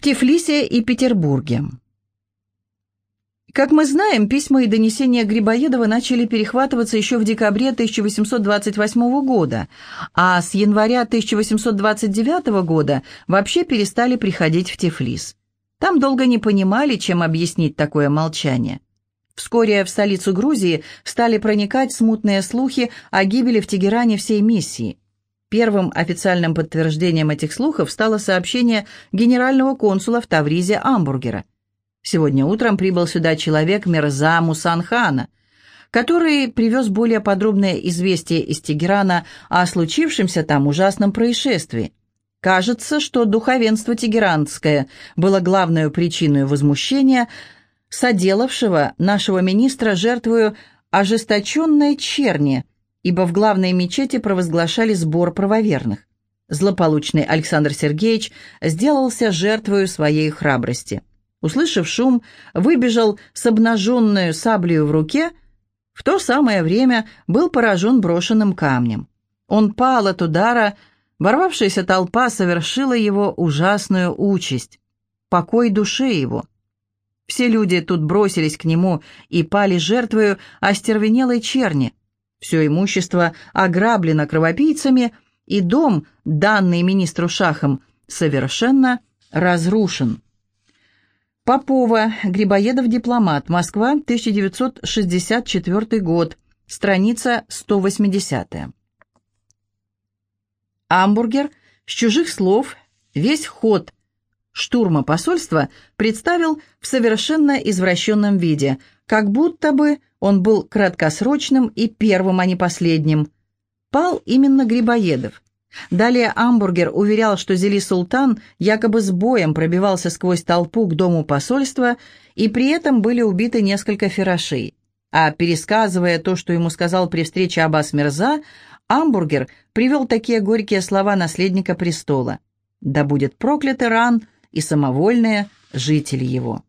В Тифлисе и Петербурге. Как мы знаем, письма и донесения Грибоедова начали перехватываться еще в декабре 1828 года, а с января 1829 года вообще перестали приходить в Тифлис. Там долго не понимали, чем объяснить такое молчание. Вскоре в столицу Грузии стали проникать смутные слухи о гибели в Тегеране всей миссии. Первым официальным подтверждением этих слухов стало сообщение генерального консула в Тавризе Амбургера. Сегодня утром прибыл сюда человек Мирза Мусанхана, который привез более подробное известие из Тегерана о случившемся там ужасном происшествии. Кажется, что духовенство тегеранское было главной причиной возмущения, соделавшего нашего министра жертвою ожесточенной черни – ибо в главной мечети провозглашали сбор правоверных. Злополучный Александр Сергеевич сделался жертвою своей храбрости. Услышав шум, выбежал с обнаженной саблею в руке, в то самое время был поражен брошенным камнем. Он пал от удара, ворвавшаяся толпа совершила его ужасную участь, покой душе его. Все люди тут бросились к нему и пали жертвою остервенелой черни – все имущество ограблено кровопийцами, и дом, данный министру Шахом, совершенно разрушен. Попова, Грибоедов дипломат, Москва, 1964 год, страница 180. Амбургер с чужих слов весь ход штурма посольства представил в совершенно извращенном виде, как будто бы он был краткосрочным и первым, а не последним. Пал именно Грибоедов. Далее Амбургер уверял, что Зели Султан якобы с боем пробивался сквозь толпу к дому посольства, и при этом были убиты несколько ферашей. А пересказывая то, что ему сказал при встрече Аббас Мирза, Амбургер привел такие горькие слова наследника престола. «Да будет проклят Иран и самовольные жители его».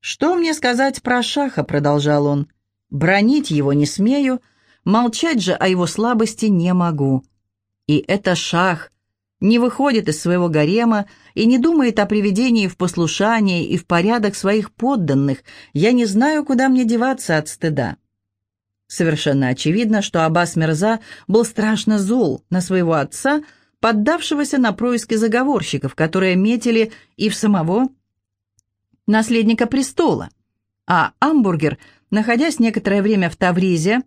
«Что мне сказать про Шаха?» — продолжал он. «Бронить его не смею, молчать же о его слабости не могу. И это Шах не выходит из своего гарема и не думает о приведении в послушание и в порядок своих подданных. Я не знаю, куда мне деваться от стыда». Совершенно очевидно, что Аббас Мирза был страшно зол на своего отца, поддавшегося на происки заговорщиков, которые метили и в самого наследника престола, а Амбургер, находясь некоторое время в Тавризе,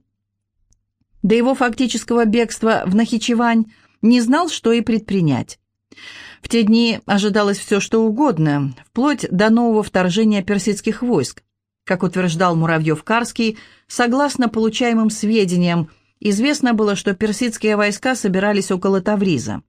до его фактического бегства в Нахичевань, не знал, что и предпринять. В те дни ожидалось все, что угодно, вплоть до нового вторжения персидских войск. Как утверждал Муравьев-Карский, согласно получаемым сведениям, известно было, что персидские войска собирались около Тавриза.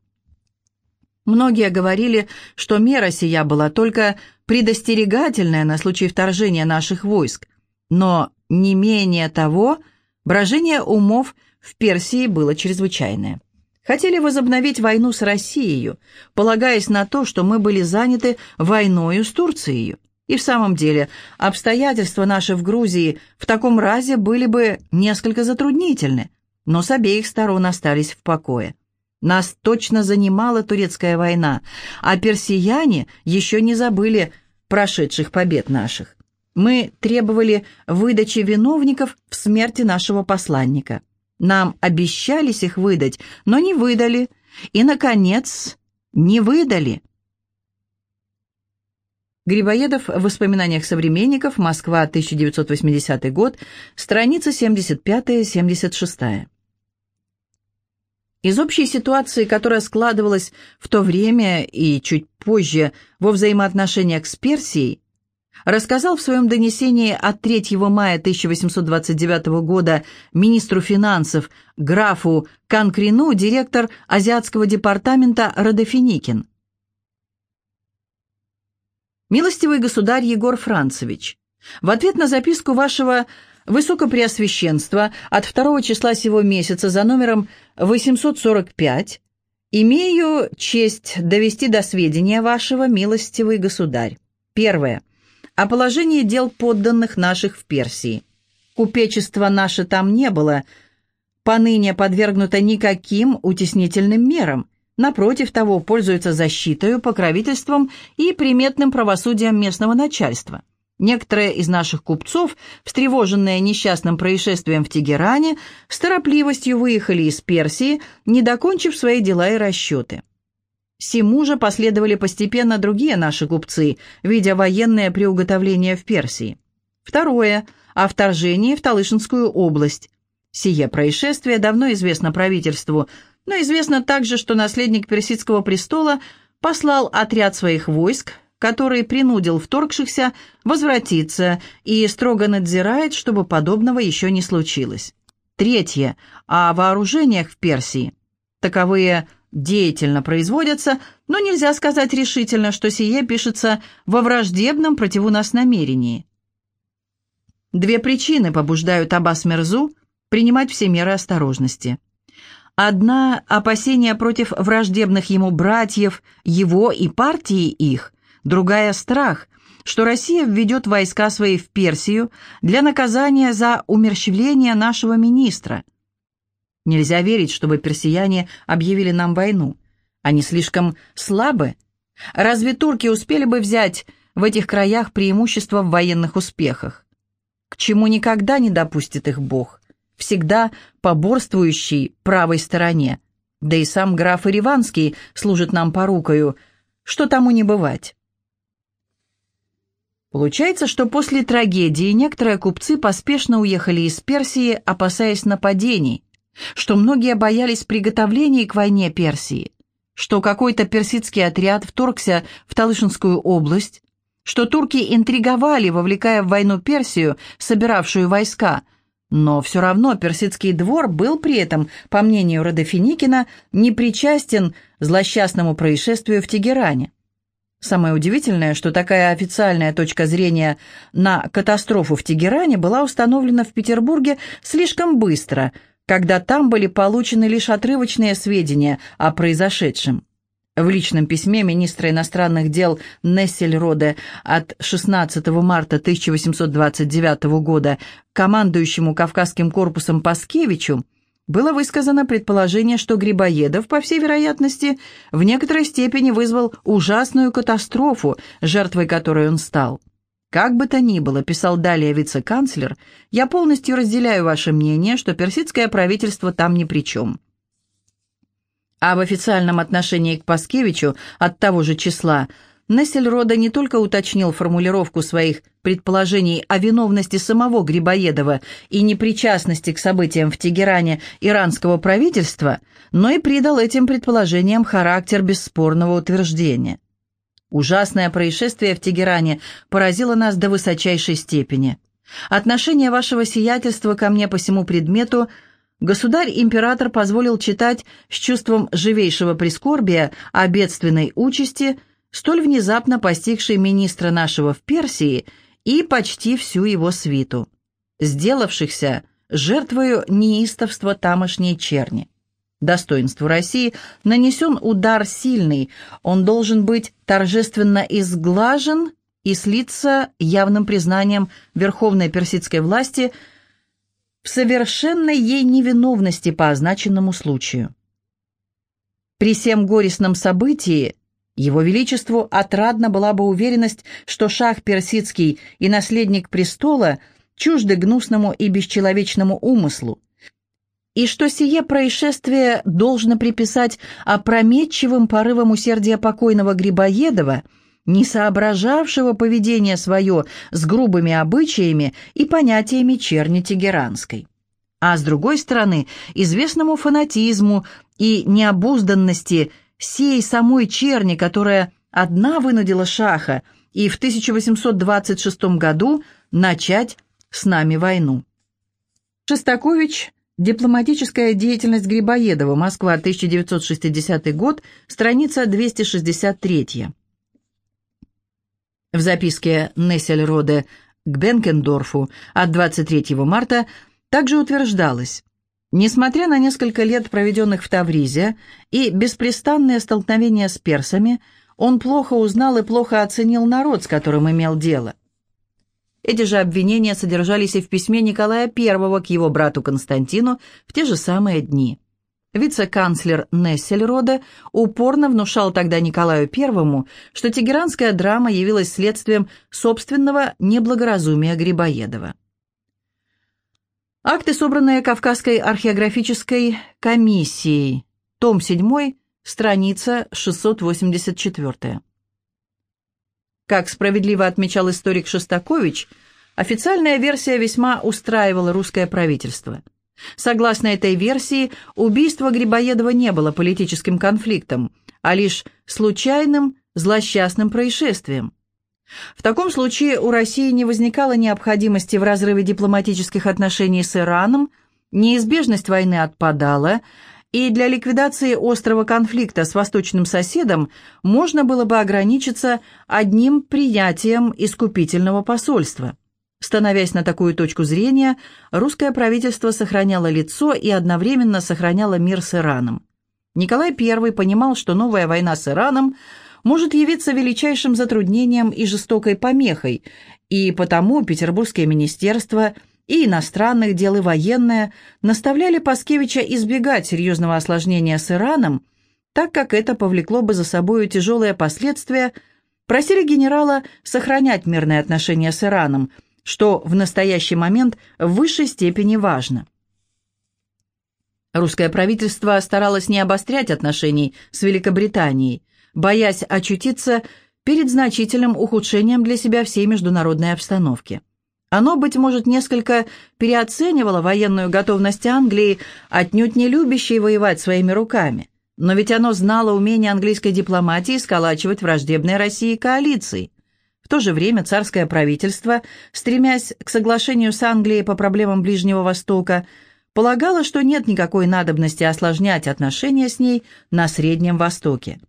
Многие говорили, что мера сия была только предостерегательная на случай вторжения наших войск, но не менее того, брожение умов в Персии было чрезвычайное. Хотели возобновить войну с Россией, полагаясь на то, что мы были заняты войною с Турцией. И в самом деле, обстоятельства наши в Грузии в таком разе были бы несколько затруднительны, но с обеих сторон остались в покое. Нас точно занимала турецкая война, а персияне еще не забыли прошедших побед наших. Мы требовали выдачи виновников в смерти нашего посланника. Нам обещались их выдать, но не выдали. И, наконец, не выдали. Грибоедов в воспоминаниях современников, Москва, 1980 год, страница 75-76. Из общей ситуации, которая складывалась в то время и чуть позже во взаимоотношениях с Персией, рассказал в своем донесении от 3 мая 1829 года министру финансов графу Канкрину директор Азиатского департамента Родофиникин. «Милостивый государь Егор Францевич, в ответ на записку вашего Высокопреосвященство от 2 числа сего месяца за номером 845 имею честь довести до сведения вашего, милостивый государь. Первое. О положении дел подданных наших в Персии. Купечества наше там не было, поныне подвергнуто никаким утеснительным мерам, напротив того, пользуется защитой, покровительством и приметным правосудием местного начальства. Некоторые из наших купцов, встревоженные несчастным происшествием в Тегеране, с торопливостью выехали из Персии, не докончив свои дела и расчеты. Сему же последовали постепенно другие наши купцы, видя военное приуготовление в Персии. Второе – о вторжении в Талышинскую область. Сие происшествие давно известно правительству, но известно также, что наследник персидского престола послал отряд своих войск, который принудил вторгшихся возвратиться и строго надзирает, чтобы подобного еще не случилось. Третье – о вооружениях в Персии. Таковые деятельно производятся, но нельзя сказать решительно, что сие пишется во враждебном противу нас намерении. Две причины побуждают Аббас Мерзу принимать все меры осторожности. Одна – опасение против враждебных ему братьев, его и партии их, другая – страх, что Россия введет войска свои в Персию для наказания за умерщвление нашего министра. Нельзя верить, чтобы персияне объявили нам войну. Они слишком слабы. Разве турки успели бы взять в этих краях преимущество в военных успехах? К чему никогда не допустит их Бог? всегда поборствующий правой стороне. Да и сам граф Ириванский служит нам порукою, что тому не бывать. Получается, что после трагедии некоторые купцы поспешно уехали из Персии, опасаясь нападений, что многие боялись приготовлений к войне Персии, что какой-то персидский отряд вторгся в Талышинскую область, что турки интриговали, вовлекая в войну Персию, собиравшую войска, но все равно персидский двор был при этом, по мнению Родофиникина, не причастен злосчастному происшествию в Тегеране. Самое удивительное, что такая официальная точка зрения на катастрофу в Тегеране была установлена в Петербурге слишком быстро, когда там были получены лишь отрывочные сведения о произошедшем. В личном письме министра иностранных дел Нессельроде от 16 марта 1829 года командующему Кавказским корпусом Паскевичу было высказано предположение, что Грибоедов, по всей вероятности, в некоторой степени вызвал ужасную катастрофу, жертвой которой он стал. «Как бы то ни было», — писал далее вице-канцлер, «я полностью разделяю ваше мнение, что персидское правительство там ни при чем». А в официальном отношении к Паскевичу от того же числа Нессельрода не только уточнил формулировку своих предположений о виновности самого Грибоедова и непричастности к событиям в Тегеране иранского правительства, но и придал этим предположениям характер бесспорного утверждения. Ужасное происшествие в Тегеране поразило нас до высочайшей степени. Отношение вашего сиятельства ко мне по всему предмету – Государь-император позволил читать с чувством живейшего прискорбия о бедственной участи, столь внезапно постигшей министра нашего в Персии и почти всю его свиту, сделавшихся жертвою неистовства тамошней черни. Достоинству России нанесен удар сильный, он должен быть торжественно изглажен и слиться явным признанием верховной персидской власти – в совершенной ей невиновности по означенному случаю. При всем горестном событии его Величеству отрадна была бы уверенность, что шах персидский и наследник престола чужды гнусному и бесчеловечному умыслу, и что сие происшествие должно приписать опрометчивым порывам усердия покойного Грибоедова – не соображавшего поведение свое с грубыми обычаями и понятиями черни тегеранской. А с другой стороны, известному фанатизму и необузданности сей самой черни, которая одна вынудила Шаха и в 1826 году начать с нами войну. Шостакович Дипломатическая деятельность Грибоедова. Москва, 1960 год. Страница 263. В записке Нессельроде к Бенкендорфу от 23 марта также утверждалось, несмотря на несколько лет, проведенных в Тавризе, и беспрестанные столкновения с персами, он плохо узнал и плохо оценил народ, с которым имел дело. Эти же обвинения содержались и в письме Николая I к его брату Константину в те же самые дни. Вице-канцлер Нессельроде упорно внушал тогда Николаю I, что тегеранская драма явилась следствием собственного неблагоразумия Грибоедова. Акты, собранные Кавказской археографической комиссией, том 7, страница 684. Как справедливо отмечал историк Шостакович, официальная версия весьма устраивала русское правительство. Согласно этой версии, убийство Грибоедова не было политическим конфликтом, а лишь случайным злосчастным происшествием. В таком случае у России не возникало необходимости в разрыве дипломатических отношений с Ираном, неизбежность войны отпадала, и для ликвидации острого конфликта с восточным соседом можно было бы ограничиться одним принятием искупительного посольства. Становясь на такую точку зрения, русское правительство сохраняло лицо и одновременно сохраняло мир с Ираном. Николай I понимал, что новая война с Ираном может явиться величайшим затруднением и жестокой помехой, и потому петербургское министерство и иностранных дел и военное наставляли Паскевича избегать серьезного осложнения с Ираном, так как это повлекло бы за собой тяжелые последствия, просили генерала сохранять мирные отношения с Ираном – что в настоящий момент в высшей степени важно. Русское правительство старалось не обострять отношений с Великобританией, боясь очутиться перед значительным ухудшением для себя всей международной обстановки. Оно, быть может, несколько переоценивало военную готовность Англии, отнюдь не любящей воевать своими руками. Но ведь оно знало умение английской дипломатии сколачивать враждебные России коалиции – в то же время царское правительство, стремясь к соглашению с Англией по проблемам Ближнего Востока, полагало, что нет никакой надобности осложнять отношения с ней на Среднем Востоке.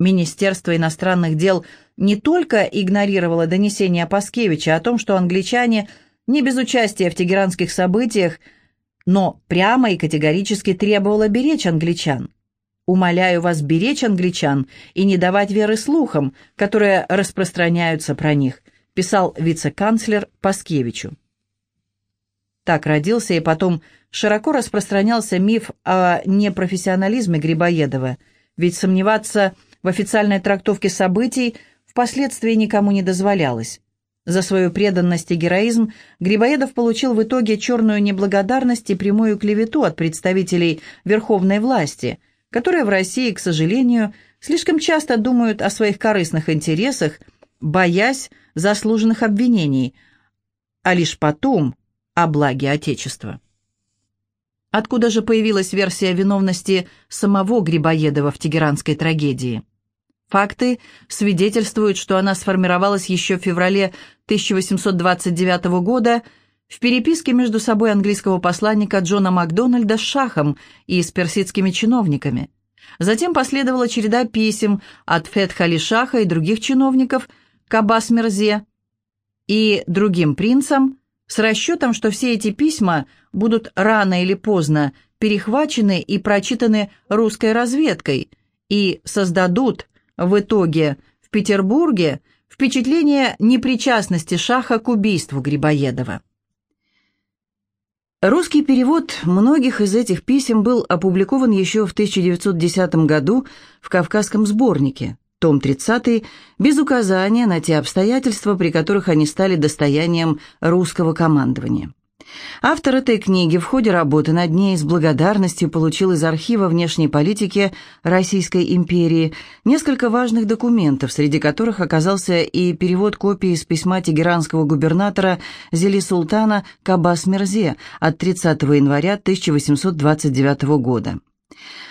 Министерство иностранных дел не только игнорировало донесения Паскевича о том, что англичане не без участия в тегеранских событиях, но прямо и категорически требовало беречь англичан. Умоляю вас беречь англичан и не давать веры слухам, которые распространяются про них», писал вице-канцлер Паскевичу. Так родился и потом широко распространялся миф о непрофессионализме Грибоедова, ведь сомневаться в официальной трактовке событий впоследствии никому не дозволялось. За свою преданность и героизм Грибоедов получил в итоге черную неблагодарность и прямую клевету от представителей верховной власти – которые в России, к сожалению, слишком часто думают о своих корыстных интересах, боясь заслуженных обвинений, а лишь потом о благе Отечества. Откуда же появилась версия виновности самого Грибоедова в тегеранской трагедии? Факты свидетельствуют, что она сформировалась еще в феврале 1829 года в переписке между собой английского посланника Джона Макдональда с Шахом и с персидскими чиновниками. Затем последовала череда писем от Фетхали Шаха и других чиновников к Аббас Мерзе и другим принцам с расчетом, что все эти письма будут рано или поздно перехвачены и прочитаны русской разведкой и создадут в итоге в Петербурге впечатление непричастности Шаха к убийству Грибоедова. Русский перевод многих из этих писем был опубликован еще в 1910 году в «Кавказском сборнике», том 30, без указания на те обстоятельства, при которых они стали достоянием русского командования. Автор этой книги в ходе работы над ней с благодарностью получил из архива внешней политики Российской империи несколько важных документов, среди которых оказался и перевод копии из письма тегеранского губернатора Зели Султана Кабас Мерзе от 30 января 1829 года.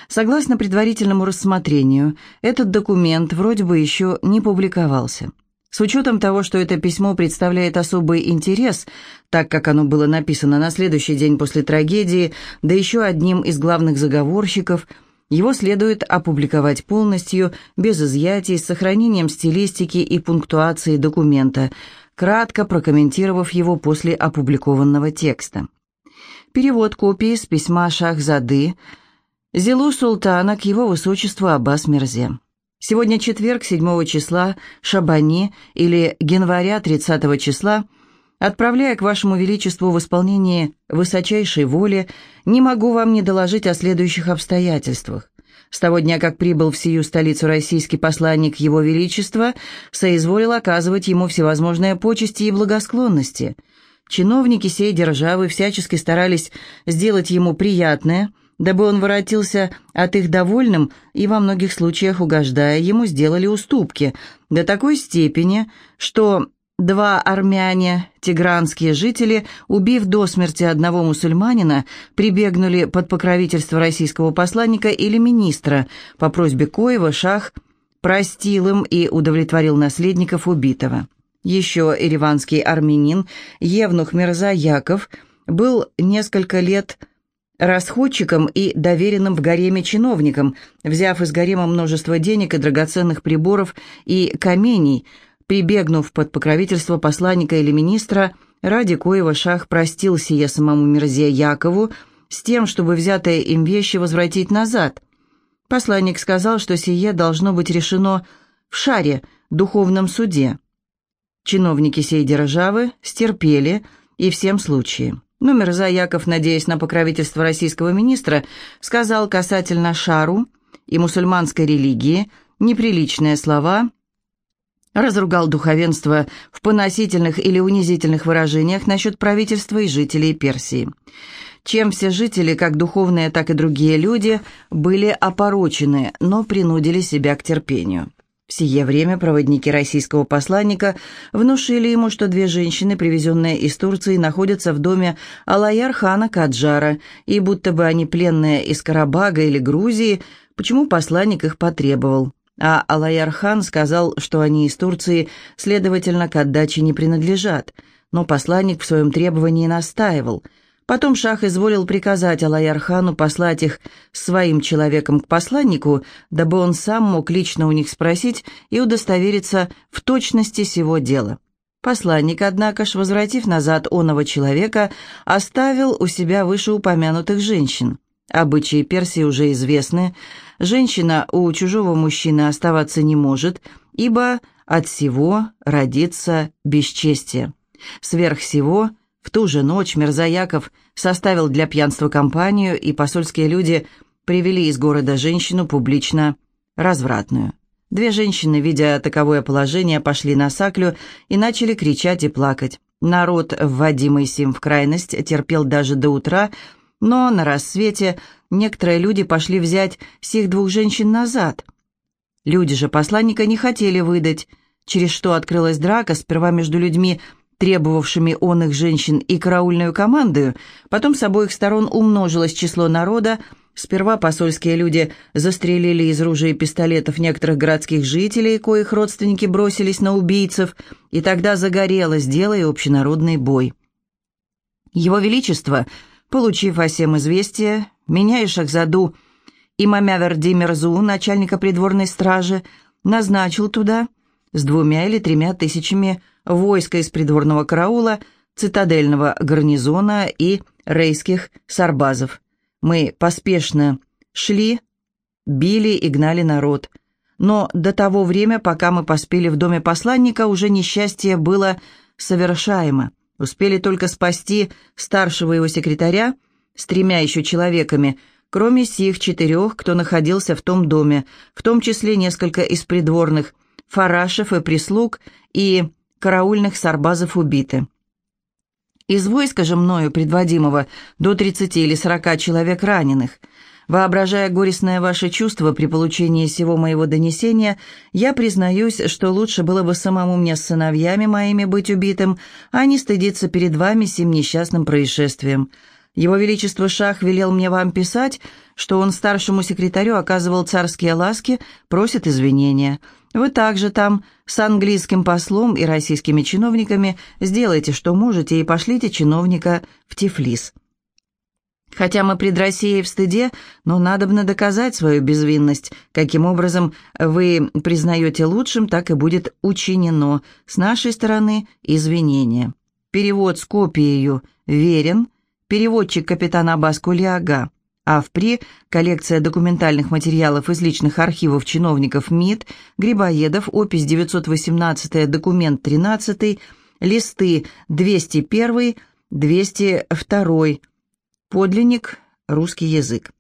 Согласно предварительному рассмотрению, этот документ вроде бы еще не публиковался. С учетом того, что это письмо представляет особый интерес, так как оно было написано на следующий день после трагедии, да еще одним из главных заговорщиков, его следует опубликовать полностью, без изъятий, с сохранением стилистики и пунктуации документа, кратко прокомментировав его после опубликованного текста. Перевод копии с письма Шахзады Зелу Султана к его высочеству Аббас Мирзе. Сегодня четверг, 7 числа, Шабани или января 30 числа Отправляя к вашему величеству в исполнение высочайшей воли, не могу вам не доложить о следующих обстоятельствах. С того дня, как прибыл в сию столицу российский посланник Его Величества, соизволил оказывать ему всевозможные почести и благосклонности. Чиновники сей державы всячески старались сделать ему приятное, дабы он воротился от их довольным и во многих случаях, угождая ему, сделали уступки до такой степени, что Два армяне, тигранские жители, убив до смерти одного мусульманина, прибегнули под покровительство российского посланника или министра. По просьбе Коева шах простил им и удовлетворил наследников убитого. Еще ириванский армянин Евнух Мирза Яков был несколько лет расходчиком и доверенным в гареме чиновником, взяв из гарема множество денег и драгоценных приборов и каменей – Прибегнув под покровительство посланника или министра, ради коего шах простил сие самому Мирзе Якову с тем, чтобы взятые им вещи возвратить назад. Посланник сказал, что сие должно быть решено в шаре, духовном суде. Чиновники сей державы стерпели и всем случае. Но Мирза Яков, надеясь на покровительство российского министра, сказал касательно шару и мусульманской религии неприличные слова – разругал духовенство в поносительных или унизительных выражениях насчет правительства и жителей Персии. Чем все жители, как духовные, так и другие люди, были опорочены, но принудили себя к терпению. В сие время проводники российского посланника внушили ему, что две женщины, привезенные из Турции, находятся в доме Алаяр-хана Каджара, и будто бы они пленные из Карабага или Грузии, почему посланник их потребовал а Алаяр-хан сказал, что они из Турции, следовательно, к отдаче не принадлежат, но посланник в своем требовании настаивал. Потом шах изволил приказать Алаяр-хану послать их своим человеком к посланнику, дабы он сам мог лично у них спросить и удостовериться в точности сего дела. Посланник, однако ж, возвратив назад оного человека, оставил у себя вышеупомянутых женщин. Обычаи Персии уже известны, Женщина у чужого мужчины оставаться не может, ибо от всего родится бесчестие. Сверх всего, в ту же ночь Мерзаяков составил для пьянства компанию, и посольские люди привели из города женщину публично развратную. Две женщины, видя таковое положение, пошли на саклю и начали кричать и плакать. Народ, вводимый сим в крайность, терпел даже до утра, но на рассвете некоторые люди пошли взять сих двух женщин назад. Люди же посланника не хотели выдать, через что открылась драка сперва между людьми, требовавшими он их женщин и караульную командою, потом с обоих сторон умножилось число народа, Сперва посольские люди застрелили из ружей и пистолетов некоторых городских жителей, коих родственники бросились на убийцев, и тогда загорелось дело и общенародный бой. Его Величество – Получив о всем известие, меня и Шахзаду Имамяверди Мерзу, начальника придворной стражи, назначил туда с двумя или тремя тысячами войска из придворного караула, цитадельного гарнизона и рейских сарбазов. Мы поспешно шли, били и гнали народ. Но до того времени, пока мы поспели в доме посланника, уже несчастье было совершаемо. Успели только спасти старшего его секретаря с тремя еще человеками, кроме сих четырех, кто находился в том доме, в том числе несколько из придворных, фарашев и прислуг и караульных сарбазов убиты. Из войска же мною предводимого до 30 или 40 человек раненых – Воображая горестное ваше чувство при получении всего моего донесения, я признаюсь, что лучше было бы самому мне с сыновьями моими быть убитым, а не стыдиться перед вами сим несчастным происшествием. Его Величество Шах велел мне вам писать, что он старшему секретарю оказывал царские ласки, просит извинения. Вы также там с английским послом и российскими чиновниками сделайте, что можете, и пошлите чиновника в Тифлис. Хотя мы пред Россией в стыде, но надобно доказать свою безвинность. Каким образом вы признаете лучшим, так и будет учинено. С нашей стороны извинения. Перевод с копией верен. Переводчик капитан Аббас Кулиага. А впри коллекция документальных материалов из личных архивов чиновников МИД, Грибоедов, опись 918, документ 13, листы 201-202, подлинник, русский язык.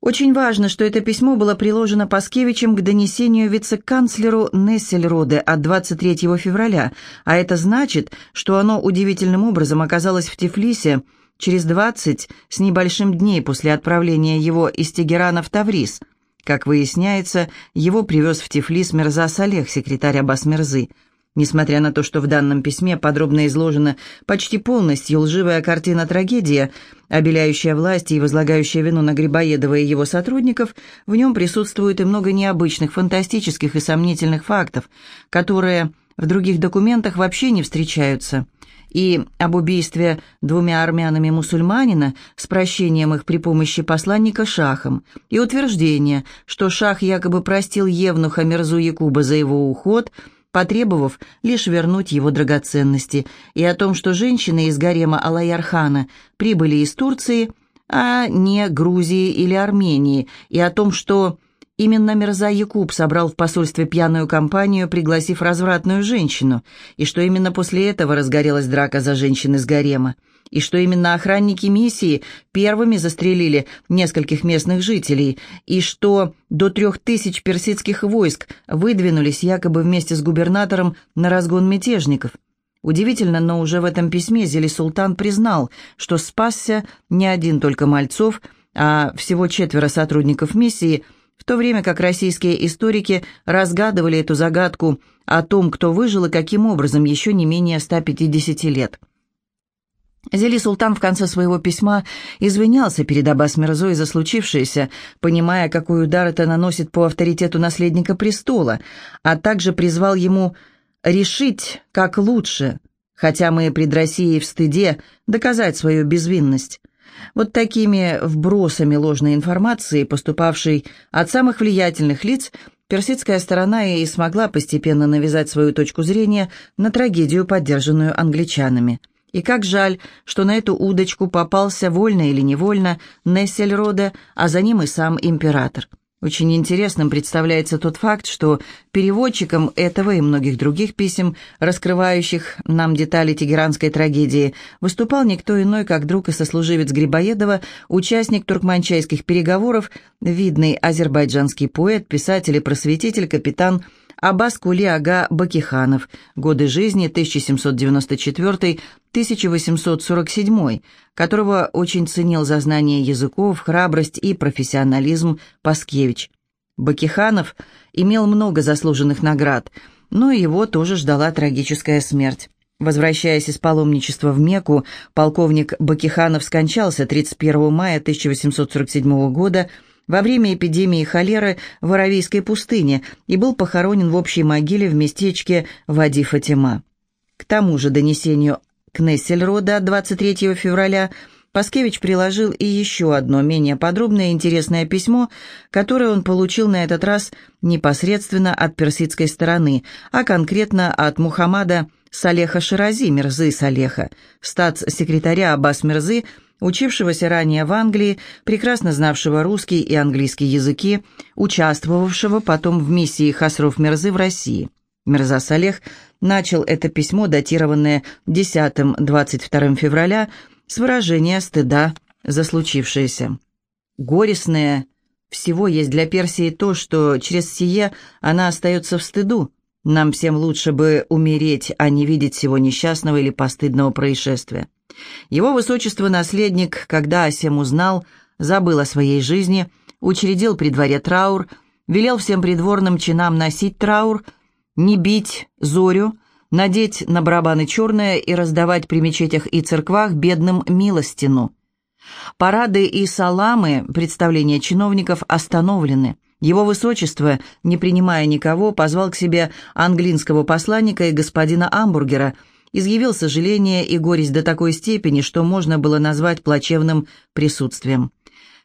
Очень важно, что это письмо было приложено Паскевичем к донесению вице-канцлеру Нессельроде от 23 февраля, а это значит, что оно удивительным образом оказалось в Тифлисе через 20 с небольшим дней после отправления его из Тегерана в Таврис. Как выясняется, его привез в Тифлис Мирза Салех, секретарь Аббас Мирзы. Несмотря на то, что в данном письме подробно изложена почти полностью лживая картина трагедии, обеляющая власти и возлагающая вину на Грибоедова и его сотрудников, в нем присутствует и много необычных, фантастических и сомнительных фактов, которые в других документах вообще не встречаются. И об убийстве двумя армянами мусульманина с прощением их при помощи посланника Шахом, и утверждение, что Шах якобы простил Евнуха Мерзу Якуба за его уход – потребовав лишь вернуть его драгоценности, и о том, что женщины из гарема Алаярхана прибыли из Турции, а не Грузии или Армении, и о том, что именно Мирза Якуб собрал в посольстве пьяную компанию, пригласив развратную женщину, и что именно после этого разгорелась драка за женщин из гарема и что именно охранники миссии первыми застрелили нескольких местных жителей, и что до трех тысяч персидских войск выдвинулись якобы вместе с губернатором на разгон мятежников. Удивительно, но уже в этом письме Зели Султан признал, что спасся не один только Мальцов, а всего четверо сотрудников миссии, в то время как российские историки разгадывали эту загадку о том, кто выжил и каким образом еще не менее 150 лет. Зели Султан в конце своего письма извинялся перед Аббас Мирзой за случившееся, понимая, какой удар это наносит по авторитету наследника престола, а также призвал ему решить, как лучше, хотя мы пред Россией в стыде, доказать свою безвинность. Вот такими вбросами ложной информации, поступавшей от самых влиятельных лиц, персидская сторона и смогла постепенно навязать свою точку зрения на трагедию, поддержанную англичанами. И как жаль, что на эту удочку попался вольно или невольно Нессельроде, а за ним и сам император. Очень интересным представляется тот факт, что переводчиком этого и многих других писем, раскрывающих нам детали тегеранской трагедии, выступал никто иной, как друг и сослуживец Грибоедова, участник туркманчайских переговоров, видный азербайджанский поэт, писатель и просветитель, капитан Аббас Кули Ага Бакиханов, годы жизни 1794-1847, которого очень ценил за знание языков, храбрость и профессионализм Паскевич. Бакиханов имел много заслуженных наград, но его тоже ждала трагическая смерть. Возвращаясь из паломничества в Мекку, полковник Бакиханов скончался 31 мая 1847 года во время эпидемии холеры в Аравийской пустыне и был похоронен в общей могиле в местечке Вади-Фатима. К тому же донесению Кнессельрода 23 февраля Паскевич приложил и еще одно менее подробное и интересное письмо, которое он получил на этот раз непосредственно от персидской стороны, а конкретно от Мухаммада Салеха Ширази, Мирзы Салеха, статс-секретаря Аббас Мирзы, учившегося ранее в Англии, прекрасно знавшего русский и английский языки, участвовавшего потом в миссии Хасров Мирзы в России. Мирза Салех начал это письмо, датированное 10-22 февраля, с выражения стыда за случившееся. Горестное всего есть для Персии то, что через сие она остается в стыду. Нам всем лучше бы умереть, а не видеть всего несчастного или постыдного происшествия. Его высочество наследник, когда о сем узнал, забыл о своей жизни, учредил при дворе траур, велел всем придворным чинам носить траур, не бить зорю, надеть на барабаны черное и раздавать при мечетях и церквах бедным милостину. Парады и саламы, представления чиновников остановлены. Его высочество, не принимая никого, позвал к себе английского посланника и господина Амбургера – изъявил сожаление и горесть до такой степени, что можно было назвать плачевным присутствием.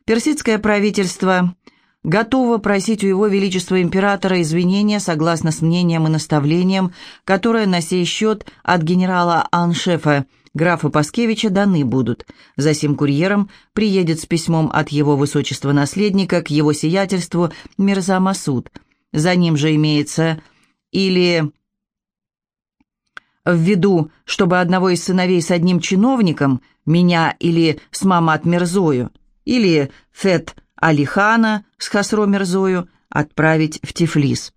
Персидское правительство готово просить у его величества императора извинения согласно с мнением и наставлением, которое на сей счет от генерала Аншефа графа Паскевича даны будут. За сим курьером приедет с письмом от его высочества наследника к его сиятельству Мирза Масуд. За ним же имеется или в виду, чтобы одного из сыновей с одним чиновником, меня или с Мамат Мерзою, или Фет Алихана с Хасро Мерзою, отправить в Тифлис.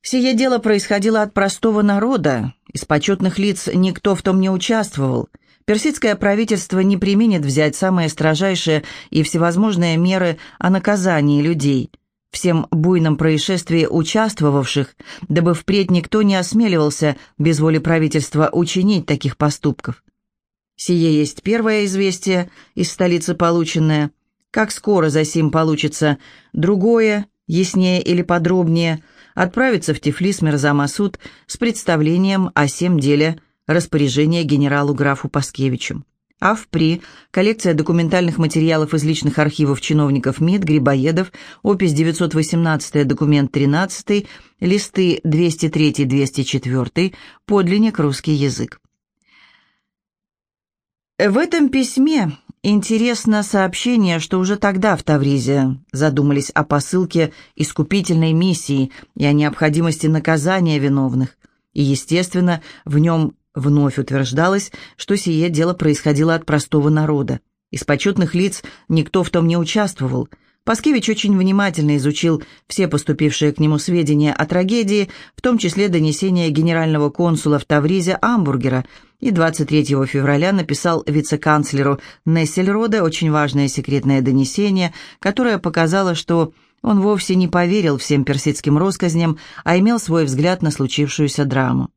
Сие дело происходило от простого народа, из почетных лиц никто в том не участвовал. Персидское правительство не применит взять самые строжайшие и всевозможные меры о наказании людей, всем буйном происшествии участвовавших, дабы впредь никто не осмеливался без воли правительства учинить таких поступков. Сие есть первое известие из столицы полученное. Как скоро за сим получится другое, яснее или подробнее, отправиться в Тифлис Мирза-Масуд с представлением о сем деле распоряжения генералу-графу Паскевичу. А впри коллекция документальных материалов из личных архивов чиновников МИД, Грибоедов, опись 918, документ 13, листы 203-204, подлинник «Русский язык». В этом письме интересно сообщение, что уже тогда в Тавризе задумались о посылке искупительной миссии и о необходимости наказания виновных. И, естественно, в нем вновь утверждалось, что сие дело происходило от простого народа. Из почетных лиц никто в том не участвовал – Паскевич очень внимательно изучил все поступившие к нему сведения о трагедии, в том числе донесение генерального консула в Тавризе Амбургера, и 23 февраля написал вице-канцлеру Нессельроде очень важное секретное донесение, которое показало, что он вовсе не поверил всем персидским россказням, а имел свой взгляд на случившуюся драму.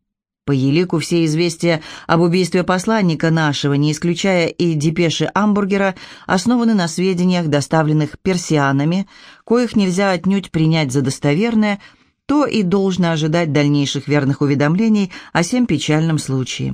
По елику все известия об убийстве посланника нашего, не исключая и депеши Амбургера, основаны на сведениях, доставленных персианами, коих нельзя отнюдь принять за достоверное, то и должно ожидать дальнейших верных уведомлений о сем печальном случае.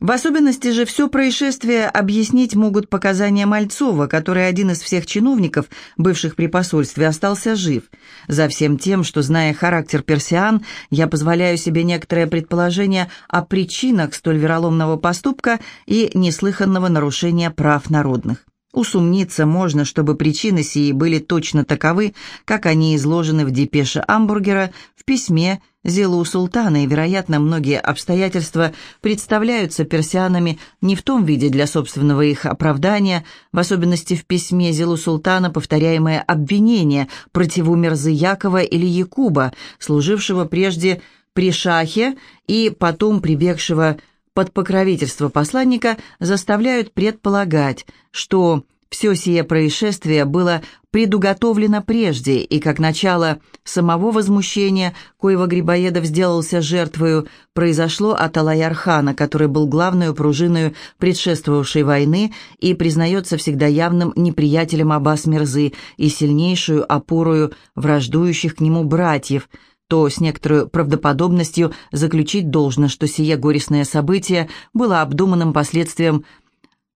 В особенности же все происшествие объяснить могут показания Мальцова, который один из всех чиновников, бывших при посольстве, остался жив. За всем тем, что, зная характер персиан, я позволяю себе некоторое предположение о причинах столь вероломного поступка и неслыханного нарушения прав народных. Усомниться можно, чтобы причины сии были точно таковы, как они изложены в депеше Амбургера, в письме Зелу Султана, и, вероятно, многие обстоятельства представляются персианами не в том виде для собственного их оправдания, в особенности в письме Зелу Султана повторяемое обвинение против Умерзы Якова или Якуба, служившего прежде при Шахе и потом прибегшего под покровительство посланника заставляют предполагать, что все сие происшествие было предуготовлено прежде, и как начало самого возмущения, коего Грибоедов сделался жертвою, произошло от Алаярхана, который был главной пружиной предшествовавшей войны и признается всегда явным неприятелем Аббас Мирзы и сильнейшую опорою враждующих к нему братьев – то с некоторой правдоподобностью заключить должно, что сие горестное событие было обдуманным последствием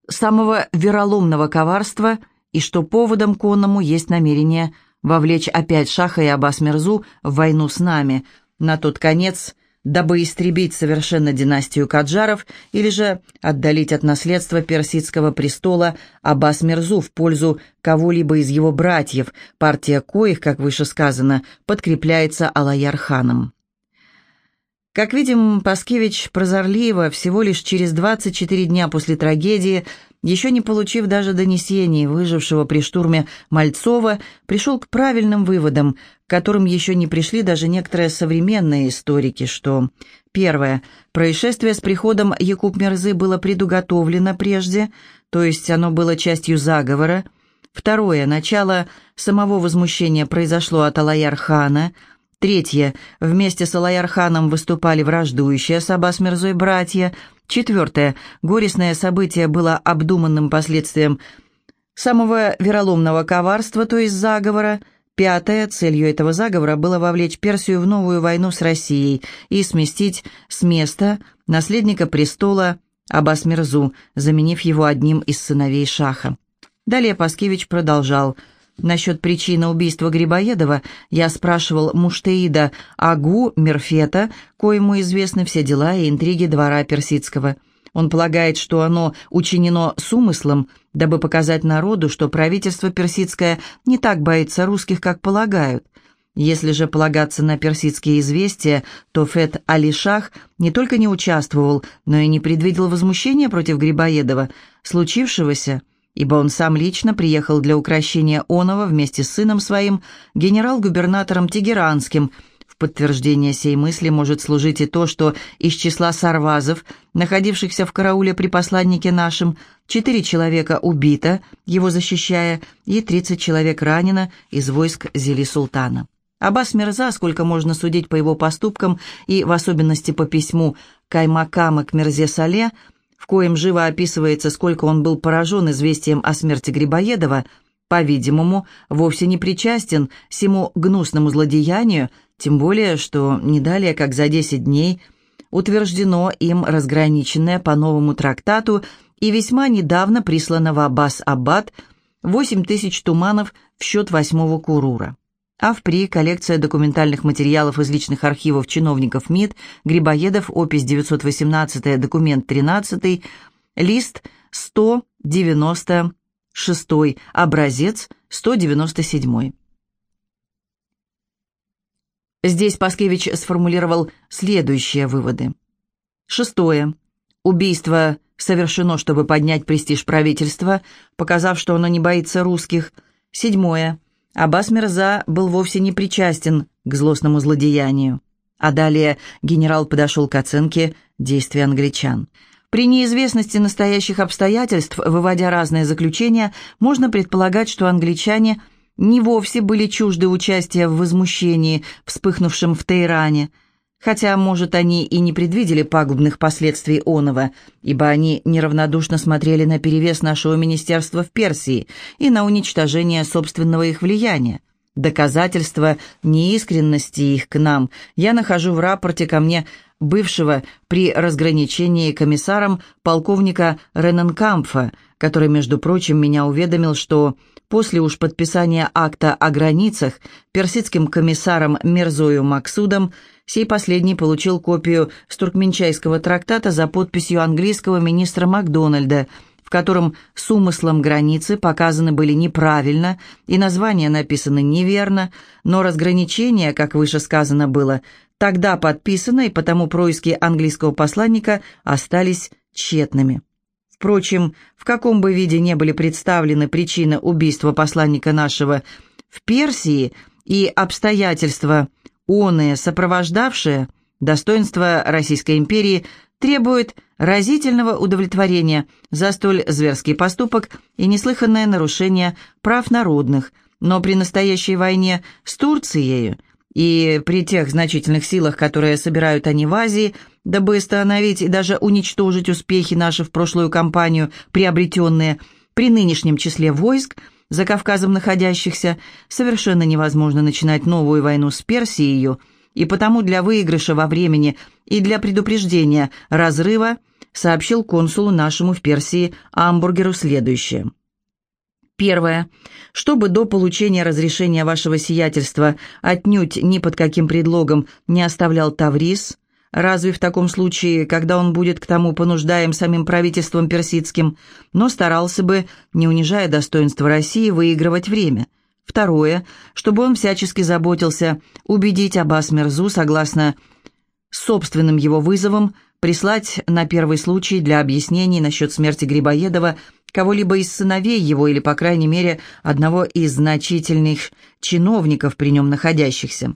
самого вероломного коварства и что поводом конному есть намерение вовлечь опять Шаха и Аббас Мирзу в войну с нами, на тот конец – дабы истребить совершенно династию Каджаров или же отдалить от наследства персидского престола Аббас Мирзу в пользу кого-либо из его братьев, партия коих, как выше сказано, подкрепляется Алаяр-ханом. Как видим, Паскевич прозорливо всего лишь через 24 дня после трагедии еще не получив даже донесений выжившего при штурме Мальцова, пришел к правильным выводам, к которым еще не пришли даже некоторые современные историки, что первое, происшествие с приходом Якуб Мерзы было предуготовлено прежде, то есть оно было частью заговора, второе, начало самого возмущения произошло от Алаяр-хана, Третье. Вместе с Алаяр-ханом выступали враждующие с Аббас Мирзой братья – Четвертое. Горестное событие было обдуманным последствием самого вероломного коварства, то есть заговора. Пятое. Целью этого заговора было вовлечь Персию в новую войну с Россией и сместить с места наследника престола Аббас Мирзу, заменив его одним из сыновей Шаха. Далее Паскевич продолжал – Насчет причины убийства Грибоедова я спрашивал Муштеида Агу Мерфета, коему известны все дела и интриги двора персидского. Он полагает, что оно учинено с умыслом, дабы показать народу, что правительство персидское не так боится русских, как полагают. Если же полагаться на персидские известия, то Фет Алишах не только не участвовал, но и не предвидел возмущения против Грибоедова, случившегося, ибо он сам лично приехал для укрощения Онова вместе с сыном своим, генерал-губернатором Тегеранским. В подтверждение сей мысли может служить и то, что из числа сарвазов, находившихся в карауле при посланнике нашем, четыре человека убито, его защищая, и тридцать человек ранено из войск Зели-Султана. Аббас Мирза, сколько можно судить по его поступкам и в особенности по письму Каймакама к Мирзе Сале, в коем живо описывается, сколько он был поражен известием о смерти Грибоедова, по-видимому, вовсе не причастен всему гнусному злодеянию, тем более, что не далее, как за 10 дней, утверждено им разграниченное по новому трактату и весьма недавно прислано в Аббас-Аббад 8 тысяч туманов в счет восьмого курура. АВПРИ, коллекция документальных материалов из личных архивов чиновников МИД, Грибоедов, опись 918, документ 13, лист 196, образец 197. Здесь Паскевич сформулировал следующие выводы. Шестое. Убийство совершено, чтобы поднять престиж правительства, показав, что оно не боится русских. Седьмое. Аббас Мирза был вовсе не причастен к злостному злодеянию. А далее генерал подошел к оценке действий англичан. При неизвестности настоящих обстоятельств, выводя разные заключения, можно предполагать, что англичане не вовсе были чужды участия в возмущении, вспыхнувшем в Тейране – хотя, может, они и не предвидели пагубных последствий оного, ибо они неравнодушно смотрели на перевес нашего министерства в Персии и на уничтожение собственного их влияния. Доказательства неискренности их к нам я нахожу в рапорте ко мне бывшего при разграничении комиссаром полковника Рененкампфа, который, между прочим, меня уведомил, что после уж подписания акта о границах персидским комиссаром Мерзою Максудом Сей последний получил копию с туркменчайского трактата за подписью английского министра Макдональда, в котором с умыслом границы показаны были неправильно и названия написаны неверно, но разграничение, как выше сказано было, тогда подписано, и потому происки английского посланника остались тщетными. Впрочем, в каком бы виде не были представлены причины убийства посланника нашего в Персии и обстоятельства – оные, сопровождавшие достоинство Российской империи, требует разительного удовлетворения за столь зверский поступок и неслыханное нарушение прав народных, но при настоящей войне с Турцией и при тех значительных силах, которые собирают они в Азии, дабы остановить и даже уничтожить успехи наши в прошлую кампанию, приобретенные при нынешнем числе войск – за Кавказом находящихся, совершенно невозможно начинать новую войну с Персией, и потому для выигрыша во времени и для предупреждения разрыва сообщил консулу нашему в Персии Амбургеру следующее. Первое. Чтобы до получения разрешения вашего сиятельства отнюдь ни под каким предлогом не оставлял Таврис, Разве в таком случае, когда он будет к тому понуждаем самим правительством персидским, но старался бы, не унижая достоинства России, выигрывать время. Второе, чтобы он всячески заботился убедить Аббас Мерзу, согласно собственным его вызовам, прислать на первый случай для объяснений насчет смерти Грибоедова кого-либо из сыновей его или, по крайней мере, одного из значительных чиновников при нем находящихся.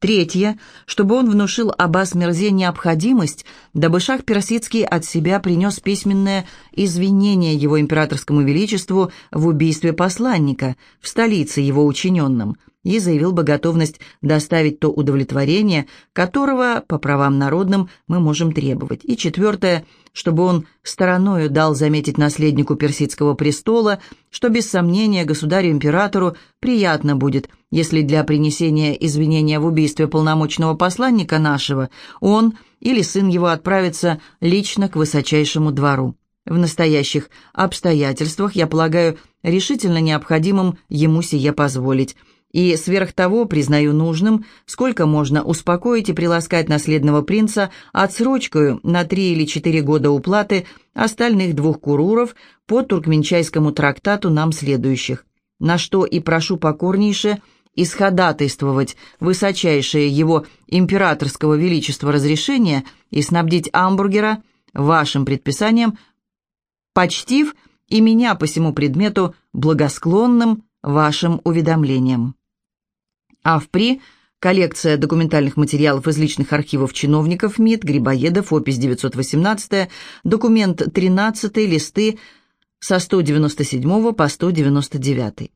Третье, чтобы он внушил Аббас Мерзе необходимость, дабы шах персидский от себя принес письменное извинение его императорскому величеству в убийстве посланника в столице его учиненном – и заявил бы готовность доставить то удовлетворение, которого, по правам народным, мы можем требовать. И четвертое, чтобы он стороною дал заметить наследнику персидского престола, что без сомнения государю-императору приятно будет, если для принесения извинения в убийстве полномочного посланника нашего он или сын его отправится лично к высочайшему двору. В настоящих обстоятельствах, я полагаю, решительно необходимым ему сие позволить – и сверх того признаю нужным, сколько можно успокоить и приласкать наследного принца отсрочкою на три или четыре года уплаты остальных двух куруров по туркменчайскому трактату нам следующих, на что и прошу покорнейше исходатайствовать высочайшее его императорского величества разрешение и снабдить Амбургера вашим предписанием, почтив и меня по всему предмету благосклонным вашим уведомлением. А впри коллекция документальных материалов из личных архивов чиновников МИД, Грибоедов, опись 918, документ 13, листы со 197 по 199.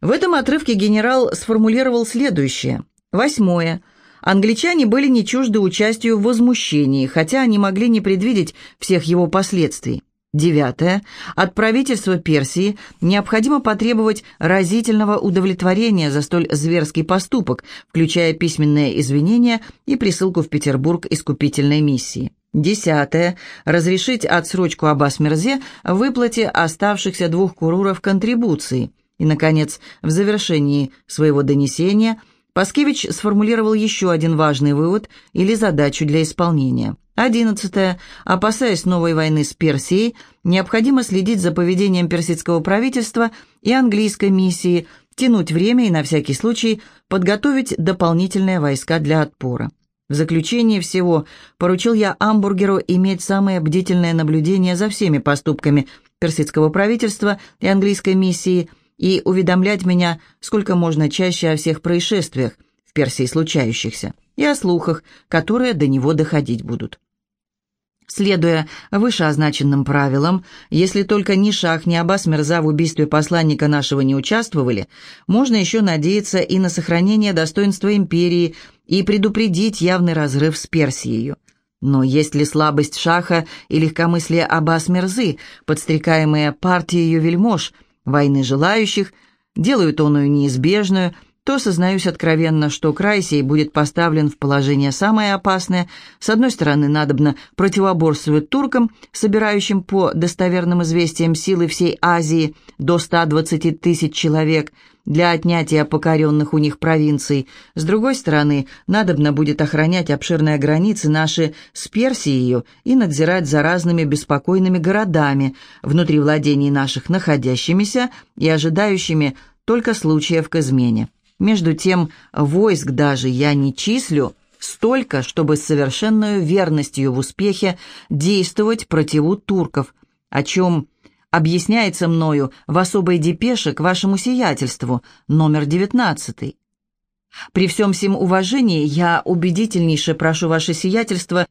В этом отрывке генерал сформулировал следующее. Восьмое. Англичане были не чужды участию в возмущении, хотя они могли не предвидеть всех его последствий. Девятое. От правительства Персии необходимо потребовать разительного удовлетворения за столь зверский поступок, включая письменные извинения и присылку в Петербург искупительной миссии. Десятое. Разрешить отсрочку Аббас Мерзе в выплате оставшихся двух куруров контрибуции. И, наконец, в завершении своего донесения Паскевич сформулировал еще один важный вывод или задачу для исполнения – Одиннадцатое. Опасаясь новой войны с Персией, необходимо следить за поведением персидского правительства и английской миссии, тянуть время и на всякий случай подготовить дополнительные войска для отпора. В заключение всего поручил я Амбургеру иметь самое бдительное наблюдение за всеми поступками персидского правительства и английской миссии и уведомлять меня сколько можно чаще о всех происшествиях в Персии случающихся и о слухах, которые до него доходить будут. Следуя вышеозначенным правилам, если только ни Шах, ни Аббас Мирза в убийстве посланника нашего не участвовали, можно еще надеяться и на сохранение достоинства империи и предупредить явный разрыв с Персией. Но есть ли слабость Шаха и легкомыслие Аббас Мирзы, подстрекаемые партией ее вельмож, войны желающих, делают оную неизбежную – то сознаюсь откровенно, что край сей будет поставлен в положение самое опасное. С одной стороны, надобно противоборствовать туркам, собирающим по достоверным известиям силы всей Азии до 120 тысяч человек для отнятия покоренных у них провинций. С другой стороны, надобно будет охранять обширные границы наши с Персией и надзирать за разными беспокойными городами, внутри владений наших находящимися и ожидающими только случаев к измене. Между тем, войск даже я не числю столько, чтобы с совершенной верностью в успехе действовать противу турков, о чем объясняется мною в особой депеше к вашему сиятельству, номер 19. При всем всем уважении я убедительнейше прошу ваше сиятельство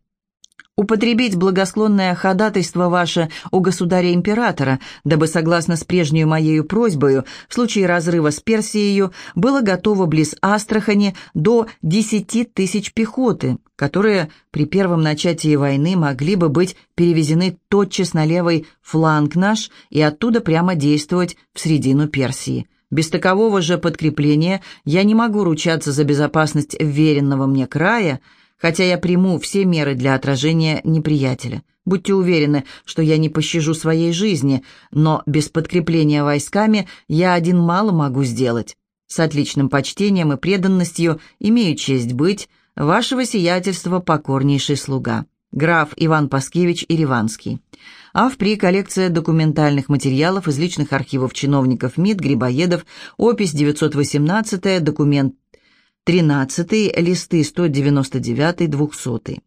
употребить благосклонное ходатайство ваше у государя-императора, дабы, согласно с прежней моею просьбою, в случае разрыва с Персией было готово близ Астрахани до десяти тысяч пехоты, которые при первом начатии войны могли бы быть перевезены тотчас на левый фланг наш и оттуда прямо действовать в средину Персии. Без такового же подкрепления я не могу ручаться за безопасность веренного мне края, хотя я приму все меры для отражения неприятеля. Будьте уверены, что я не пощажу своей жизни, но без подкрепления войсками я один мало могу сделать. С отличным почтением и преданностью имею честь быть вашего сиятельства покорнейший слуга. Граф Иван Паскевич Ириванский. А впри коллекция документальных материалов из личных архивов чиновников МИД Грибоедов, опись 918, документ 13, листы 199-200.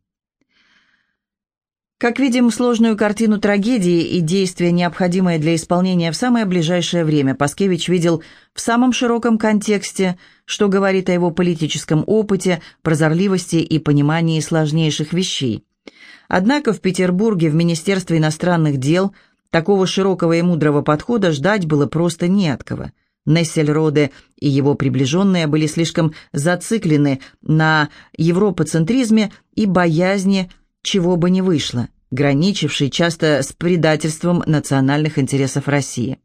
Как видим, сложную картину трагедии и действия, необходимые для исполнения в самое ближайшее время, Паскевич видел в самом широком контексте, что говорит о его политическом опыте, прозорливости и понимании сложнейших вещей. Однако в Петербурге, в Министерстве иностранных дел, такого широкого и мудрого подхода ждать было просто не от кого – Нессельроде и его приближенные были слишком зациклены на европоцентризме и боязни чего бы ни вышло, граничившей часто с предательством национальных интересов России.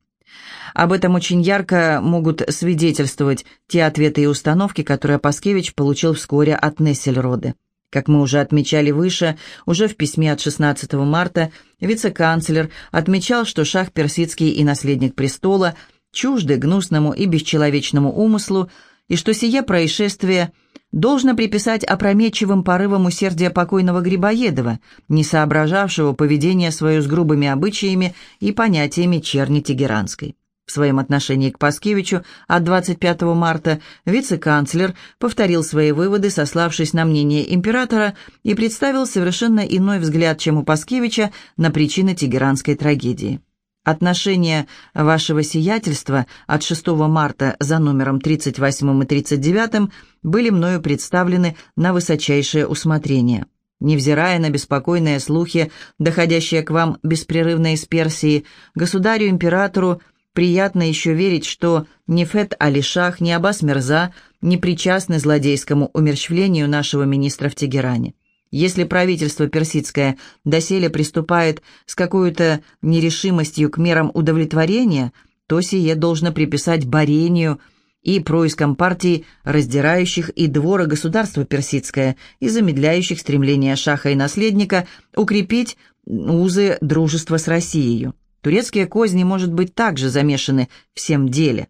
Об этом очень ярко могут свидетельствовать те ответы и установки, которые Паскевич получил вскоре от Нессельроде. Как мы уже отмечали выше, уже в письме от 16 марта вице-канцлер отмечал, что шах персидский и наследник престола – чужды гнусному и бесчеловечному умыслу, и что сие происшествие должно приписать опрометчивым порывам усердия покойного Грибоедова, не соображавшего поведение свое с грубыми обычаями и понятиями черни Тегеранской. В своем отношении к Паскевичу от 25 марта вице-канцлер повторил свои выводы, сославшись на мнение императора, и представил совершенно иной взгляд, чем у Паскевича, на причины тегеранской трагедии. Отношения вашего сиятельства от 6 марта за номером 38 и 39 были мною представлены на высочайшее усмотрение. Невзирая на беспокойные слухи, доходящие к вам беспрерывно из Персии, государю-императору приятно еще верить, что ни Фет Алишах, ни Аббас Мирза не причастны злодейскому умерщвлению нашего министра в Тегеране. Если правительство персидское доселе приступает с какой-то нерешимостью к мерам удовлетворения, то сие должно приписать борению и проискам партий, раздирающих и двора государства персидское, и замедляющих стремление шаха и наследника укрепить узы дружества с Россией. Турецкие козни, может быть, также замешаны в всем деле.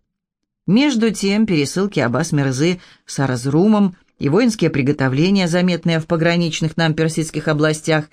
Между тем, пересылки Аббас Мирзы с Аразрумом – и воинские приготовления, заметные в пограничных нам персидских областях,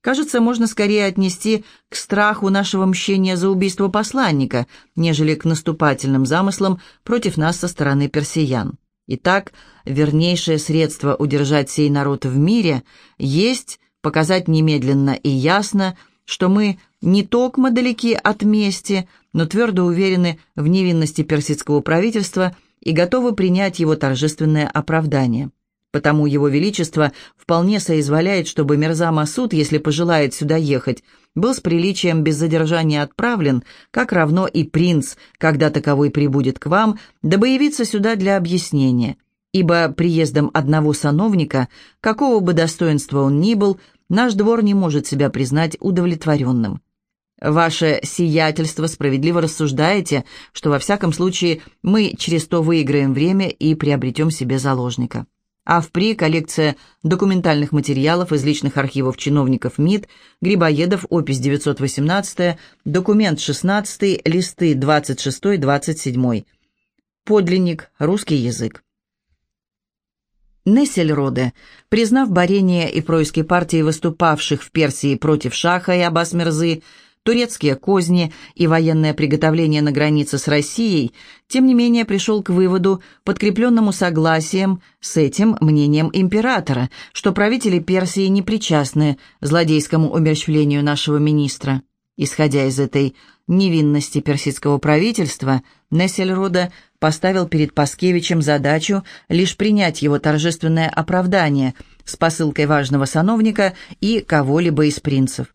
кажется, можно скорее отнести к страху нашего мщения за убийство посланника, нежели к наступательным замыслам против нас со стороны персиян. Итак, вернейшее средство удержать сей народ в мире есть показать немедленно и ясно, что мы не токмо далеки от мести, но твердо уверены в невинности персидского правительства – и готовы принять его торжественное оправдание. Потому его величество вполне соизволяет, чтобы Мирза Масуд, если пожелает сюда ехать, был с приличием без задержания отправлен, как равно и принц, когда таковой прибудет к вам, дабы явиться сюда для объяснения. Ибо приездом одного сановника, какого бы достоинства он ни был, наш двор не может себя признать удовлетворенным. Ваше сиятельство справедливо рассуждаете, что во всяком случае мы через то выиграем время и приобретем себе заложника. А впри коллекция документальных материалов из личных архивов чиновников МИД, Грибоедов, опись 918, документ 16, листы 26-27. Подлинник, русский язык. Нессельроде, признав борение и происки партии, выступавших в Персии против Шаха и Аббас Мирзы, турецкие козни и военное приготовление на границе с Россией, тем не менее пришел к выводу, подкрепленному согласием с этим мнением императора, что правители Персии не причастны злодейскому умерщвлению нашего министра. Исходя из этой невинности персидского правительства, Нессельрода поставил перед Паскевичем задачу лишь принять его торжественное оправдание с посылкой важного сановника и кого-либо из принцев.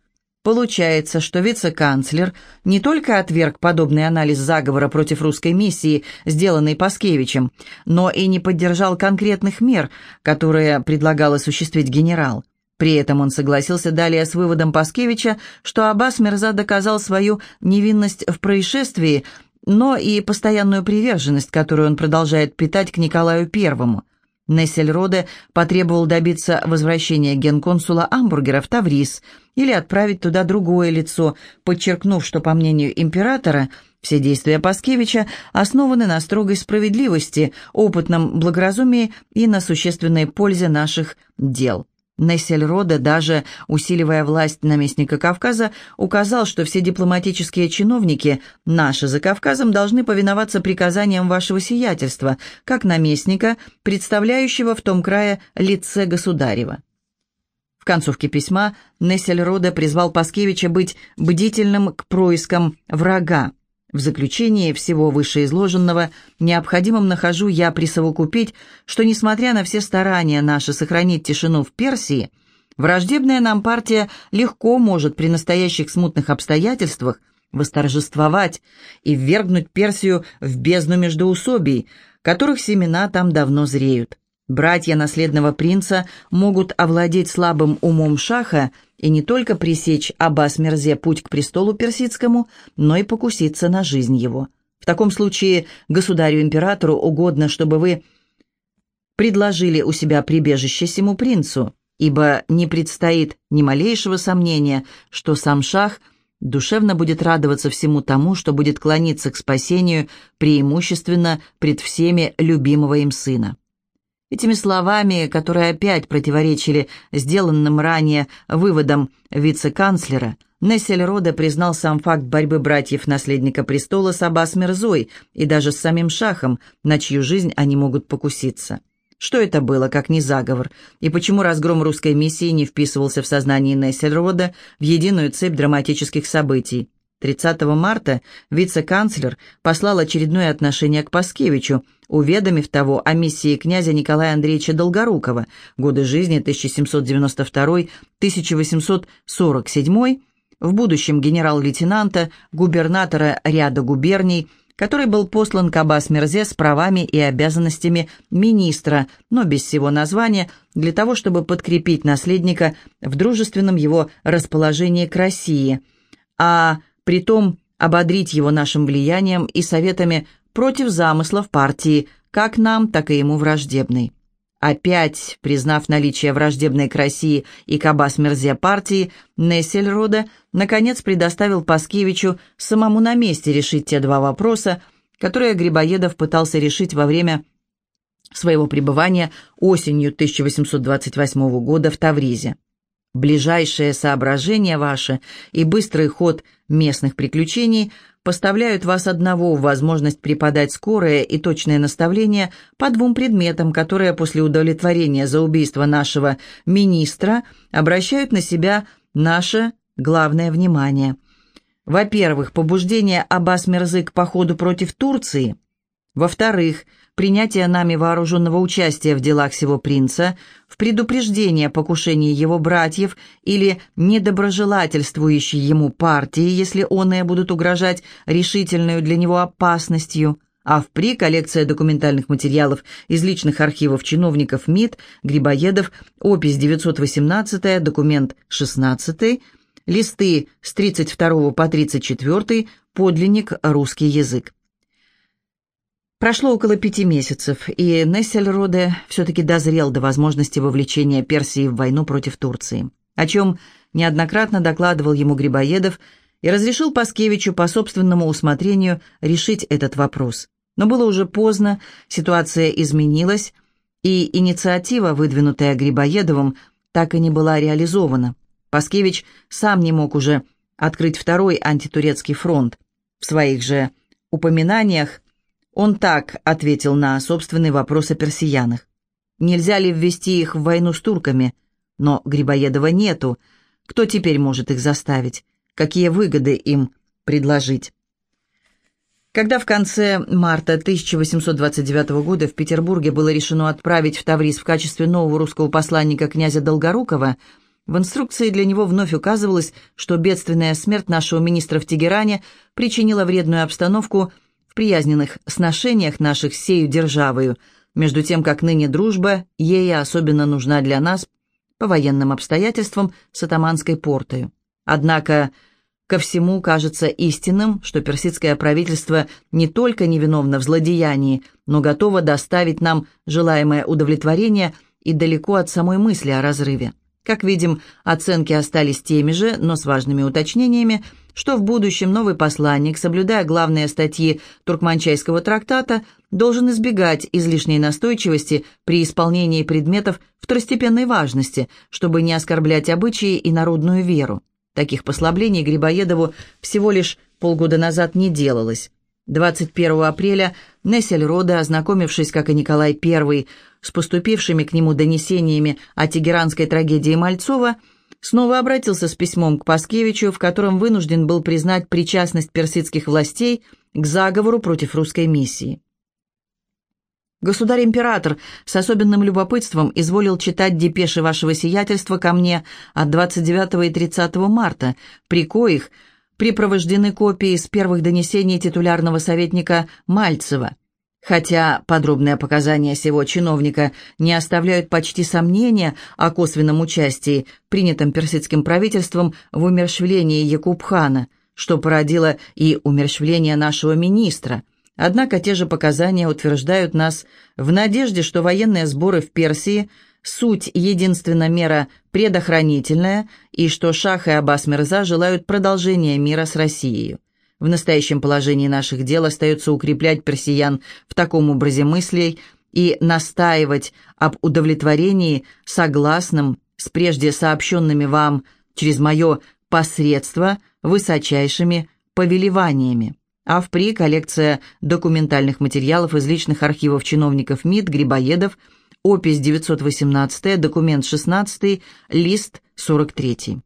Получается, что вице-канцлер не только отверг подобный анализ заговора против русской миссии, сделанный Паскевичем, но и не поддержал конкретных мер, которые предлагал осуществить генерал. При этом он согласился далее с выводом Паскевича, что Аббас Мирза доказал свою невинность в происшествии, но и постоянную приверженность, которую он продолжает питать к Николаю Первому – Нессельроде потребовал добиться возвращения генконсула Амбургера в Таврис или отправить туда другое лицо, подчеркнув, что, по мнению императора, все действия Паскевича основаны на строгой справедливости, опытном благоразумии и на существенной пользе наших дел. Нессельроде, даже усиливая власть наместника Кавказа, указал, что все дипломатические чиновники наши за Кавказом должны повиноваться приказаниям вашего сиятельства, как наместника, представляющего в том крае лице государева. В концовке письма Нессельроде призвал Паскевича быть бдительным к проискам врага, в заключение всего вышеизложенного необходимым нахожу я присовокупить, что, несмотря на все старания наши сохранить тишину в Персии, враждебная нам партия легко может при настоящих смутных обстоятельствах восторжествовать и ввергнуть Персию в бездну междоусобий, которых семена там давно зреют. Братья наследного принца могут овладеть слабым умом шаха и не только пресечь Аббас Мерзе путь к престолу персидскому, но и покуситься на жизнь его. В таком случае государю-императору угодно, чтобы вы предложили у себя прибежище сему принцу, ибо не предстоит ни малейшего сомнения, что сам шах душевно будет радоваться всему тому, что будет клониться к спасению преимущественно пред всеми любимого им сына. Этими словами, которые опять противоречили сделанным ранее выводам вице-канцлера, Нессельроде признал сам факт борьбы братьев-наследника престола с Аббас Мирзой и даже с самим Шахом, на чью жизнь они могут покуситься. Что это было, как не заговор, и почему разгром русской миссии не вписывался в сознание Нессельрода в единую цепь драматических событий? 30 марта вице-канцлер послал очередное отношение к Паскевичу, уведомив того о миссии князя Николая Андреевича Долгорукова, годы жизни 1792-1847, в будущем генерал-лейтенанта, губернатора ряда губерний, который был послан к Аббас-Мерзе с правами и обязанностями министра, но без всего названия, для того, чтобы подкрепить наследника в дружественном его расположении к России, а притом ободрить его нашим влиянием и советами против замыслов партии, как нам, так и ему враждебной. Опять, признав наличие враждебной к России и к Аббас-Мерзе партии, Нессельроде наконец предоставил Паскевичу самому на месте решить те два вопроса, которые Грибоедов пытался решить во время своего пребывания осенью 1828 года в Тавризе. Ближайшее соображение ваше и быстрый ход местных приключений поставляют вас одного в возможность преподать скорое и точное наставление по двум предметам, которые после удовлетворения за убийство нашего министра обращают на себя наше главное внимание. Во-первых, побуждение Аббас Мерзы к походу против Турции. Во-вторых, принятие нами вооруженного участия в делах сего принца, в предупреждение покушений его братьев или недоброжелательствующей ему партии, если оные будут угрожать решительную для него опасностью, а впри коллекция документальных материалов из личных архивов чиновников МИД, Грибоедов, опись 918, документ 16, листы с 32 по 34, подлинник «Русский язык». Прошло около пяти месяцев, и Нессельроде все-таки дозрел до возможности вовлечения Персии в войну против Турции, о чем неоднократно докладывал ему Грибоедов и разрешил Паскевичу по собственному усмотрению решить этот вопрос. Но было уже поздно, ситуация изменилась, и инициатива, выдвинутая Грибоедовым, так и не была реализована. Паскевич сам не мог уже открыть второй антитурецкий фронт. В своих же упоминаниях он так ответил на собственный вопрос о персиянах. Нельзя ли ввести их в войну с турками? Но Грибоедова нету. Кто теперь может их заставить? Какие выгоды им предложить? Когда в конце марта 1829 года в Петербурге было решено отправить в Таврис в качестве нового русского посланника князя Долгорукова, в инструкции для него вновь указывалось, что бедственная смерть нашего министра в Тегеране причинила вредную обстановку – приязненных сношениях наших сею державою, между тем, как ныне дружба ей особенно нужна для нас по военным обстоятельствам с атаманской портою. Однако ко всему кажется истинным, что персидское правительство не только невиновно в злодеянии, но готово доставить нам желаемое удовлетворение и далеко от самой мысли о разрыве. Как видим, оценки остались теми же, но с важными уточнениями – что в будущем новый посланник, соблюдая главные статьи Туркманчайского трактата, должен избегать излишней настойчивости при исполнении предметов второстепенной важности, чтобы не оскорблять обычаи и народную веру. Таких послаблений Грибоедову всего лишь полгода назад не делалось. 21 апреля Нессельрода, ознакомившись, как и Николай I, с поступившими к нему донесениями о тегеранской трагедии Мальцова, снова обратился с письмом к Паскевичу, в котором вынужден был признать причастность персидских властей к заговору против русской миссии. Государь-император с особенным любопытством изволил читать депеши вашего сиятельства ко мне от 29 и 30 марта, при коих припровождены копии с первых донесений титулярного советника Мальцева – Хотя подробные показания сего чиновника не оставляют почти сомнения о косвенном участии, принятом персидским правительством в умерщвлении Якубхана, что породило и умерщвление нашего министра. Однако те же показания утверждают нас в надежде, что военные сборы в Персии – суть единственная мера предохранительная, и что Шах и Аббас Мирза желают продолжения мира с Россией. В настоящем положении наших дел остается укреплять персиян в таком образе мыслей и настаивать об удовлетворении согласным с прежде сообщенными вам через мое посредство высочайшими повелеваниями. А впри коллекция документальных материалов из личных архивов чиновников МИД, Грибоедов, опись 918, документ 16, лист 43.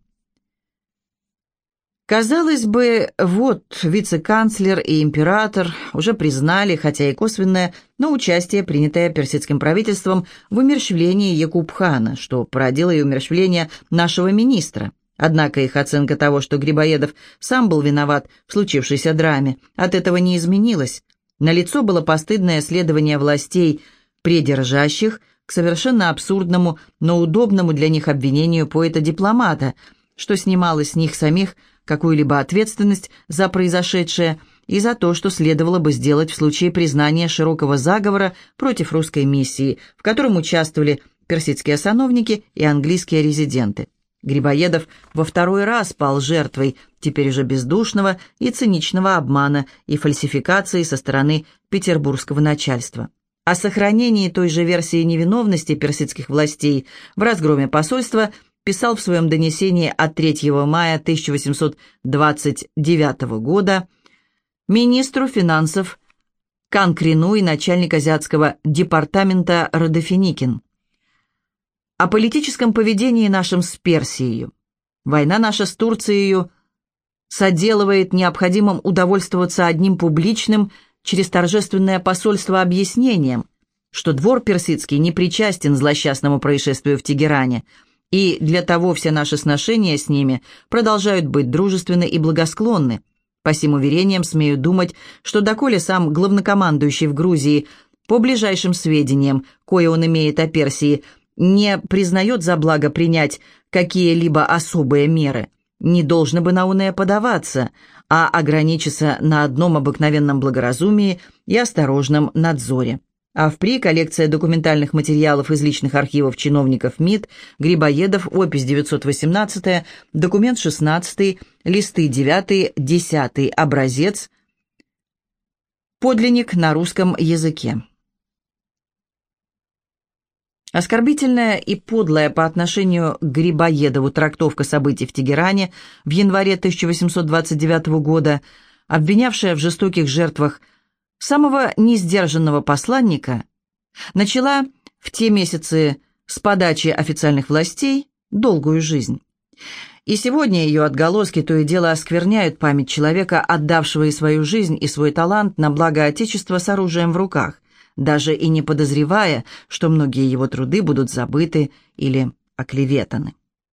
Казалось бы, вот вице-канцлер и император уже признали, хотя и косвенное, но участие, принятое персидским правительством в умерщвлении Якубхана, что породило и умерщвление нашего министра. Однако их оценка того, что Грибоедов сам был виноват в случившейся драме, от этого не изменилась. Налицо было постыдное следование властей, придержащих к совершенно абсурдному, но удобному для них обвинению поэта-дипломата, что снимало с них самих – какую-либо ответственность за произошедшее и за то, что следовало бы сделать в случае признания широкого заговора против русской миссии, в котором участвовали персидские сановники и английские резиденты. Грибоедов во второй раз пал жертвой теперь уже бездушного и циничного обмана и фальсификации со стороны петербургского начальства. О сохранении той же версии невиновности персидских властей в разгроме посольства – писал в своем донесении от 3 мая 1829 года министру финансов Канкрину и начальник азиатского департамента Родофиникин. О политическом поведении нашем с Персией. Война наша с Турцией соделывает необходимым удовольствоваться одним публичным через торжественное посольство объяснением, что двор персидский не причастен злосчастному происшествию в Тегеране – и для того все наши сношения с ними продолжают быть дружественны и благосклонны. По сим уверениям смею думать, что доколе сам главнокомандующий в Грузии, по ближайшим сведениям, кое он имеет о Персии, не признает за благо принять какие-либо особые меры, не должно бы на уное подаваться, а ограничиться на одном обыкновенном благоразумии и осторожном надзоре а впри коллекция документальных материалов из личных архивов чиновников МИД, Грибоедов, опись 918, документ 16, листы 9, 10, образец, подлинник на русском языке. Оскорбительная и подлая по отношению к Грибоедову трактовка событий в Тегеране в январе 1829 года, обвинявшая в жестоких жертвах самого несдержанного посланника, начала в те месяцы с подачи официальных властей долгую жизнь. И сегодня ее отголоски то и дело оскверняют память человека, отдавшего и свою жизнь, и свой талант на благо Отечества с оружием в руках, даже и не подозревая, что многие его труды будут забыты или оклеветаны.